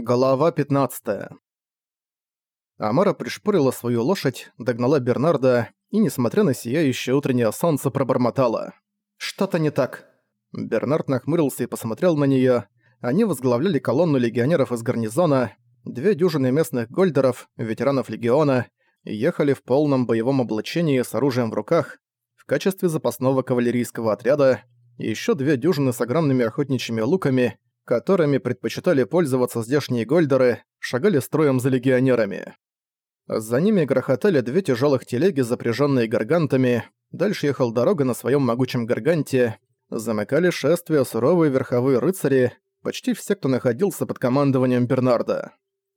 Глава 15 Амара пришпорила свою лошадь, догнала Бернарда и, несмотря на сияющее утреннее солнце, пробормотала. «Что-то не так». Бернард нахмурился и посмотрел на неё. Они возглавляли колонну легионеров из гарнизона, две дюжины местных гольдеров, ветеранов легиона, ехали в полном боевом облачении с оружием в руках в качестве запасного кавалерийского отряда, и ещё две дюжины с огромными охотничьими луками, которыми предпочитали пользоваться здешние гольдеры, шагали строем за легионерами. За ними грохотали две тяжелых телеги, запряженные гаргантами, дальше ехал дорога на своем могучем гарганте, замыкали шествие суровые верховые рыцари, почти все, кто находился под командованием Бернарда.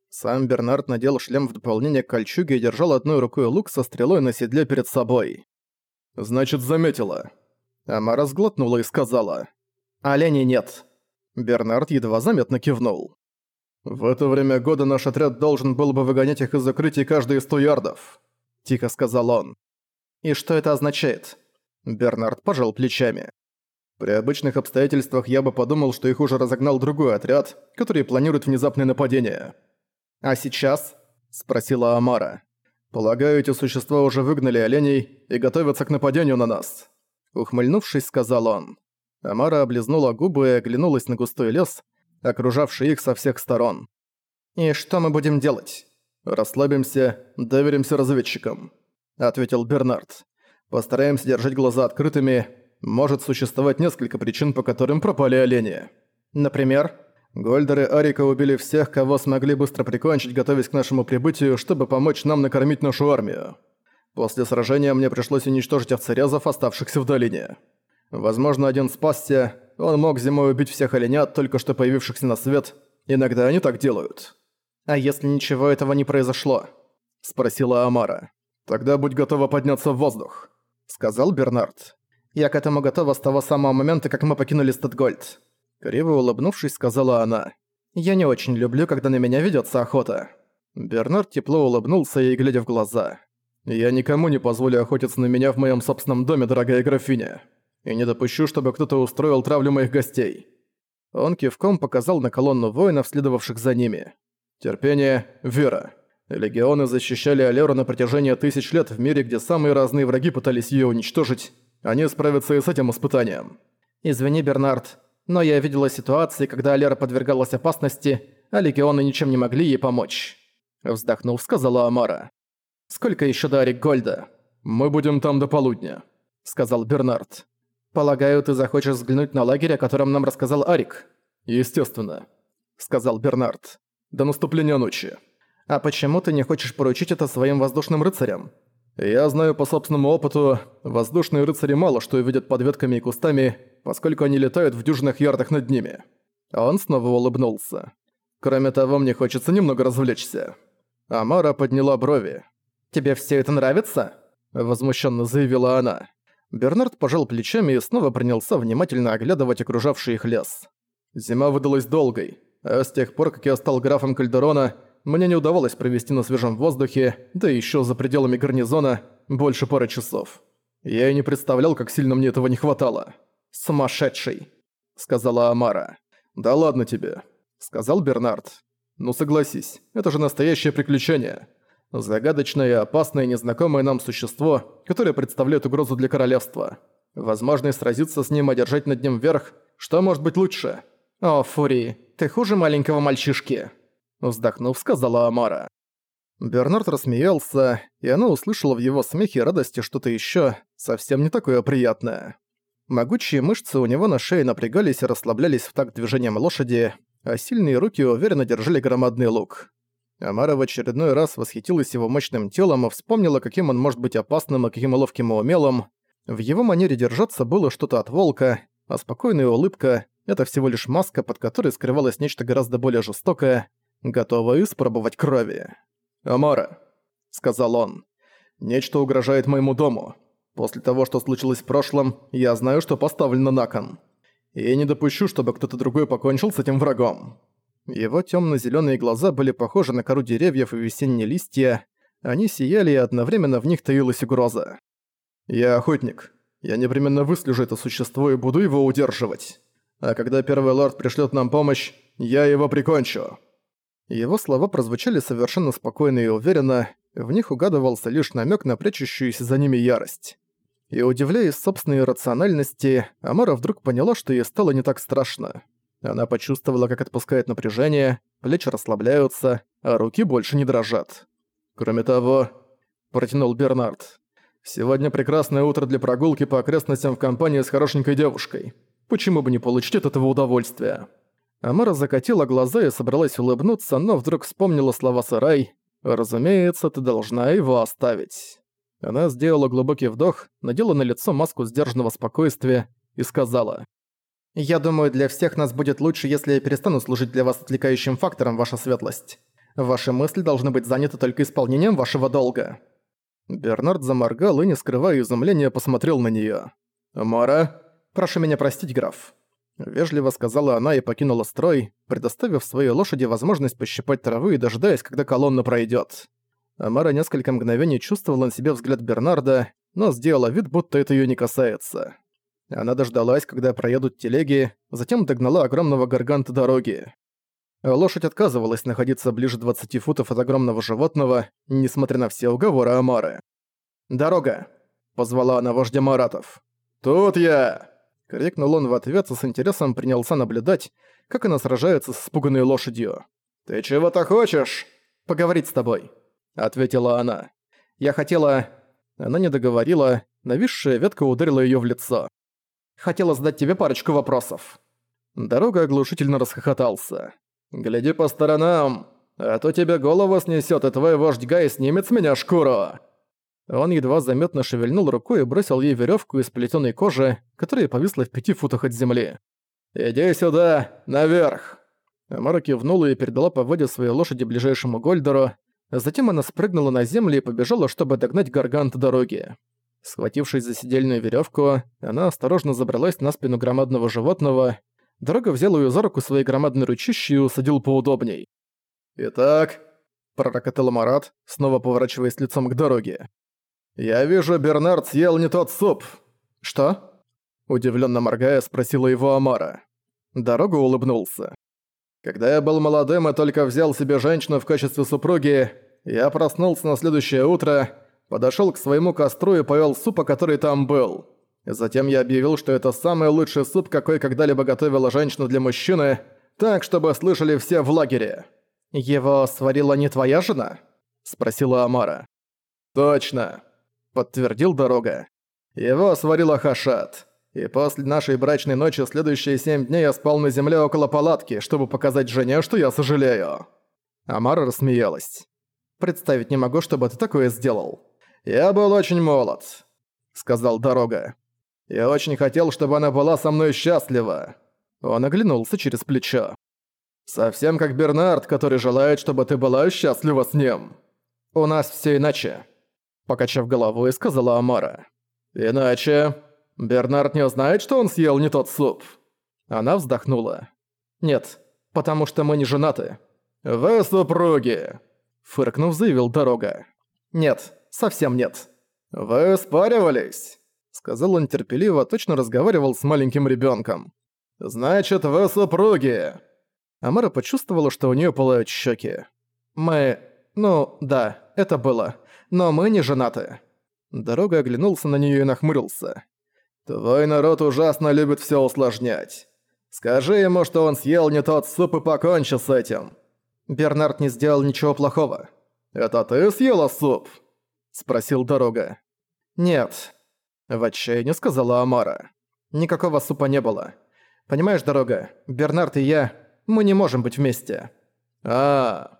Сам Бернард надел шлем в дополнение к кольчуге и держал одной рукой лук со стрелой на седле перед собой. «Значит, заметила». Амара сглотнула и сказала. «Оленей нет». Бернард едва заметно кивнул. «В это время года наш отряд должен был бы выгонять их из укрытий каждые сто ярдов», — тихо сказал он. «И что это означает?» Бернард пожал плечами. «При обычных обстоятельствах я бы подумал, что их уже разогнал другой отряд, который планирует внезапное нападение». «А сейчас?» — спросила Амара. «Полагаю, эти существа уже выгнали оленей и готовятся к нападению на нас». Ухмыльнувшись, сказал он. Амара облизнула губы и оглянулась на густой лес, окружавший их со всех сторон. «И что мы будем делать?» «Расслабимся, доверимся разведчикам», — ответил Бернард. «Постараемся держать глаза открытыми. Может существовать несколько причин, по которым пропали олени. Например, Гольдеры Арика убили всех, кого смогли быстро прикончить, готовясь к нашему прибытию, чтобы помочь нам накормить нашу армию. После сражения мне пришлось уничтожить овцерезов, оставшихся в долине. Возможно, один спасся, он мог зимой убить всех оленят, только что появившихся на свет. Иногда они так делают. «А если ничего этого не произошло?» – спросила Амара. «Тогда будь готова подняться в воздух», – сказал Бернард. «Я к этому готова с того самого момента, как мы покинули Стэдгольд». Криво улыбнувшись, сказала она. «Я не очень люблю, когда на меня ведётся охота». Бернард тепло улыбнулся ей, глядя в глаза. «Я никому не позволю охотиться на меня в моём собственном доме, дорогая графиня и не допущу, чтобы кто-то устроил травлю моих гостей». Он кивком показал на колонну воинов, следовавших за ними. Терпение, вера. Легионы защищали Алеру на протяжении тысяч лет в мире, где самые разные враги пытались ее уничтожить. Они справятся и с этим испытанием. «Извини, Бернард, но я видела ситуации, когда Алера подвергалась опасности, а легионы ничем не могли ей помочь». Вздохнув, сказала Амара. «Сколько еще до Арик Гольда?» «Мы будем там до полудня», — сказал Бернард. «Полагаю, ты захочешь взглянуть на лагерь, о котором нам рассказал Арик?» «Естественно», — сказал Бернард. «До наступления ночи». «А почему ты не хочешь поручить это своим воздушным рыцарям?» «Я знаю по собственному опыту, воздушные рыцари мало что видят под ветками и кустами, поскольку они летают в дюжинах ярдах над ними». Он снова улыбнулся. «Кроме того, мне хочется немного развлечься». Амара подняла брови. «Тебе все это нравится?» – возмущенно заявила она. Бернард пожал плечами и снова принялся внимательно оглядывать окружавший их лес. Зима выдалась долгой, а с тех пор, как я стал графом Кальдерона, мне не удавалось провести на свежем воздухе, да еще за пределами гарнизона, больше пары часов. Я и не представлял, как сильно мне этого не хватало. «Сумасшедший», — сказала Амара. «Да ладно тебе», — сказал Бернард. «Ну согласись, это же настоящее приключение. Загадочное, опасное, незнакомое нам существо, которое представляет угрозу для королевства. Возможность сразиться с ним, одержать над ним верх, что может быть лучше? «О, Фури, ты хуже маленького мальчишки», — вздохнув, сказала Амара. Бернард рассмеялся, и она услышала в его смехе радости что-то еще совсем не такое приятное. Могучие мышцы у него на шее напрягались и расслаблялись в такт движением лошади, а сильные руки уверенно держали громадный лук. Амара в очередной раз восхитилась его мощным телом и вспомнила, каким он может быть опасным и каким ловким и умелым. В его манере держаться было что-то от волка, а спокойная улыбка — это всего лишь маска, под которой скрывалось нечто гораздо более жестокое, готовое испробовать крови. «Амара», — сказал он, — «нечто угрожает моему дому. После того, что случилось в прошлом, я знаю, что поставлено на кон. И я не допущу, чтобы кто-то другой покончил с этим врагом». Его темно-зеленые глаза были похожи на кору деревьев и весенние листья. Они сияли, и одновременно в них таилась угроза. «Я охотник. Я непременно выслежу это существо и буду его удерживать. А когда первый лорд пришлет нам помощь, я его прикончу». Его слова прозвучали совершенно спокойно и уверенно, в них угадывался лишь намек на прячущуюся за ними ярость. И удивляясь собственной рациональности, Амара вдруг поняла, что ей стало не так страшно. Она почувствовала, как отпускает напряжение, плечи расслабляются, а руки больше не дрожат. «Кроме того», — протянул Бернард, «сегодня прекрасное утро для прогулки по окрестностям в компании с хорошенькой девушкой. Почему бы не получить от этого удовольствия?» Амара закатила глаза и собралась улыбнуться, но вдруг вспомнила слова Сарай «Разумеется, ты должна его оставить». Она сделала глубокий вдох, надела на лицо маску сдержанного спокойствия и сказала. «Я думаю, для всех нас будет лучше, если я перестану служить для вас отвлекающим фактором, ваша светлость. Ваши мысли должны быть заняты только исполнением вашего долга». Бернард заморгал и, не скрывая изумления, посмотрел на неё. «Мора, прошу меня простить, граф». Вежливо сказала она и покинула строй, предоставив своей лошади возможность пощипать травы и дожидаясь, когда колонна пройдёт. Амара несколько мгновений чувствовала на себе взгляд Бернарда, но сделала вид, будто это её не касается. Она дождалась, когда проедут телеги, затем догнала огромного гарганта дороги. Лошадь отказывалась находиться ближе 20 футов от огромного животного, несмотря на все уговоры Амары. «Дорога!» – позвала она вождя Маратов. «Тут я!» – крикнул он в ответ и с интересом принялся наблюдать, как она сражается с испуганной лошадью. «Ты чего-то хочешь?» «Поговорить с тобой», — ответила она. «Я хотела...» Она не договорила, нависшая ветка ударила её в лицо. «Хотела задать тебе парочку вопросов». Дорога оглушительно расхохотался. «Гляди по сторонам, а то тебе голову снесёт, и твой вождь Гай снимет с меня шкуру!» Он едва заметно шевельнул рукой и бросил ей верёвку из плетёной кожи, которая повисла в пяти футах от земли. «Иди сюда, наверх!» Амара кивнула и передала поводья своей лошади ближайшему Гольдеру, Затем она спрыгнула на землю и побежала, чтобы догнать гаргант дороги. Схватившись за сидельную веревку, она осторожно забралась на спину громадного животного. Дорога взяла ее за руку своей громадной ручищей и усадил поудобней. «Итак», — пророкотал Марат, снова поворачиваясь лицом к дороге. «Я вижу, Бернард съел не тот суп». «Что?» — удивленно моргая, спросила его Амара. Дорога улыбнулся. Когда я был молодым и только взял себе женщину в качестве супруги, я проснулся на следующее утро, подошёл к своему костру и повёл супа, который там был. Затем я объявил, что это самый лучший суп, какой когда-либо готовила женщина для мужчины, так, чтобы слышали все в лагере. «Его сварила не твоя жена?» – спросила Амара. «Точно», – подтвердил Дорога. «Его сварила Хашат». И после нашей брачной ночи следующие семь дней я спал на земле около палатки, чтобы показать жене, что я сожалею». Амара рассмеялась. «Представить не могу, чтобы ты такое сделал». «Я был очень молод», — сказал Дорога. «Я очень хотел, чтобы она была со мной счастлива». Он оглянулся через плечо. «Совсем как Бернард, который желает, чтобы ты была счастлива с ним». «У нас все иначе», — покачав головой, сказала Амара. «Иначе...» Бернард не узнает, что он съел не тот суп?» Она вздохнула. «Нет, потому что мы не женаты». «Вы супруги!» Фыркнув, заявил Дорога. «Нет, совсем нет». «Вы спаривались?» Сказал он терпеливо, точно разговаривал с маленьким ребенком. «Значит, вы супруги!» Амара почувствовала, что у нее пылают щеки. «Мы... ну, да, это было. Но мы не женаты». Дорога оглянулся на нее и нахмурился. «Твой народ ужасно любит все усложнять. Скажи ему, что он съел не тот суп и покончи с этим». Бернард не сделал ничего плохого. «Это ты съела суп?» – спросил Дорога. «Нет», – в отчаянии сказала Амара. «Никакого супа не было. Понимаешь, Дорога, Бернард и я, мы не можем быть вместе». А, -а, -а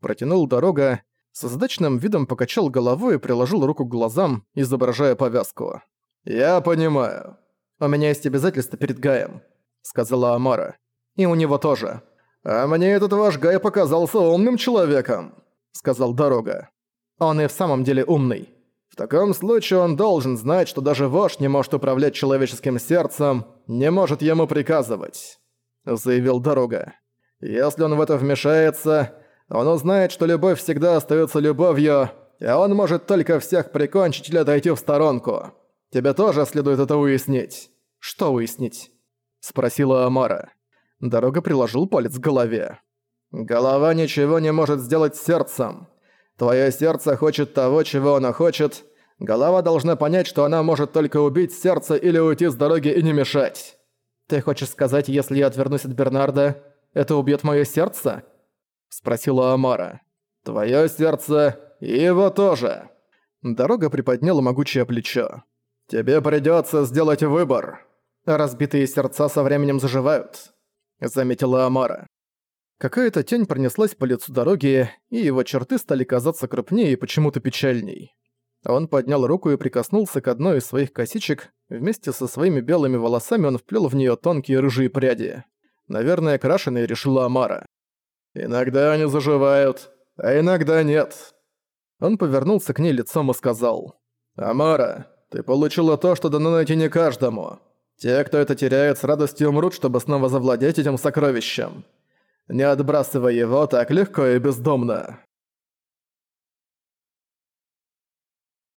протянул Дорога, с задачным видом покачал головой и приложил руку к глазам, изображая повязку. «Я понимаю. У меня есть обязательства перед Гаем», — сказала Амара. «И у него тоже». «А мне этот ваш Гай показался умным человеком», — сказал Дорога. «Он и в самом деле умный. В таком случае он должен знать, что даже вождь не может управлять человеческим сердцем, не может ему приказывать», — заявил Дорога. «Если он в это вмешается, он узнает, что любовь всегда остается любовью, и он может только всех прикончить или отойти в сторонку. Тебе тоже следует это уяснить». «Что уяснить?» – спросила Амара. Дорога приложил палец к голове. Голова ничего не может сделать с сердцем. Твое сердце хочет того, чего оно хочет. Голова должна понять, что она может только убить сердце или уйти с дороги и не мешать. Ты хочешь сказать, если я отвернусь от Бернарда, это убьет мое сердце? Спросила Амара. Твое сердце и его тоже. Дорога приподняла могучее плечо. Тебе придется сделать выбор. Разбитые сердца со временем заживают, заметила Амара. Какая-то тень пронеслась по лицу дороги, и его черты стали казаться крупнее и почему-то печальней. Он поднял руку и прикоснулся к одной из своих косичек, вместе со своими белыми волосами он вплел в нее тонкие рыжие пряди. Наверное, крашеные, решила Амара. «Иногда они заживают, а иногда нет». Он повернулся к ней лицом и сказал. «Амара, ты получила то, что дано найти не каждому. Те, кто это теряет, с радостью умрут, чтобы снова завладеть этим сокровищем. Не отбрасывай его так легко и бездомно.